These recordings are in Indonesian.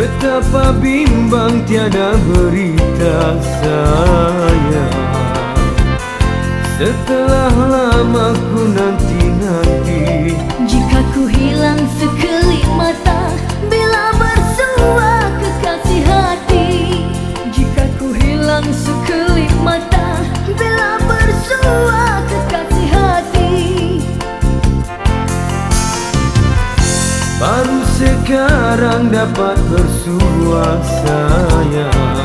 Betapa bimbang tiada berita saya Setelah lama ku nanti-nanti Baru sekarang dapat bersua sayang.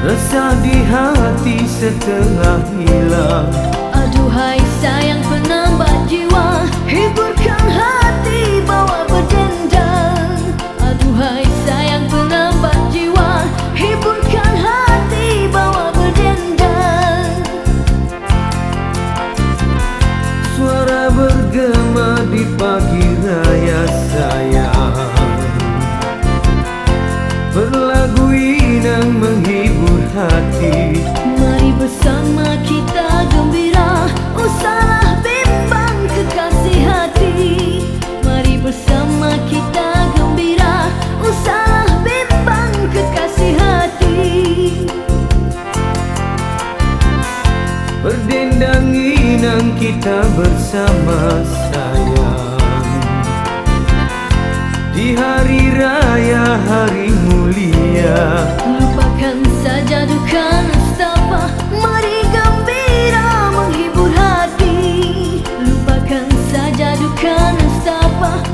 Resah di hati setelah hilang. Aduhai sayang penambah jiwa Hiburkan hati bawa berdendang Aduhai sayang penambah jiwa Hiburkan hati bawa berdendang Suara bergema di pagi raya sayang. Berlagu inang menghibur hati. Mari bersama kita gembira. Oh salah bimbang kekasih hati. Mari bersama kita gembira. Oh salah bimbang kekasih hati. Berdendang inang kita bersama saja duka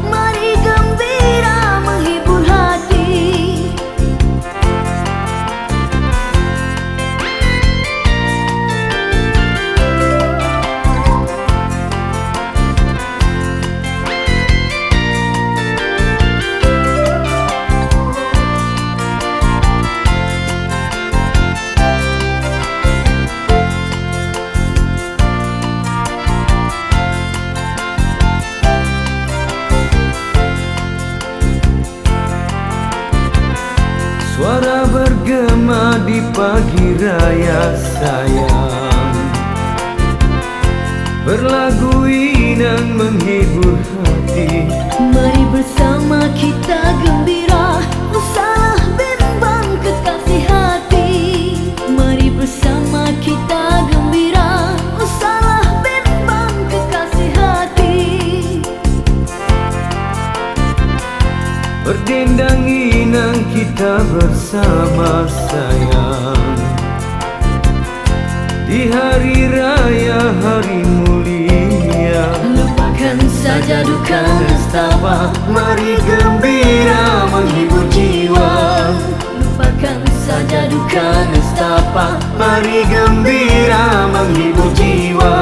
bergema di pagi raya sayang. Berlagu inang menghibur kita bersama sayang. Di hari raya hari mulia. Lupakan saja duka nestapa Mari gembira menghibur jiwa. Lupakan saja duka nestapa Mari gembira menghibur jiwa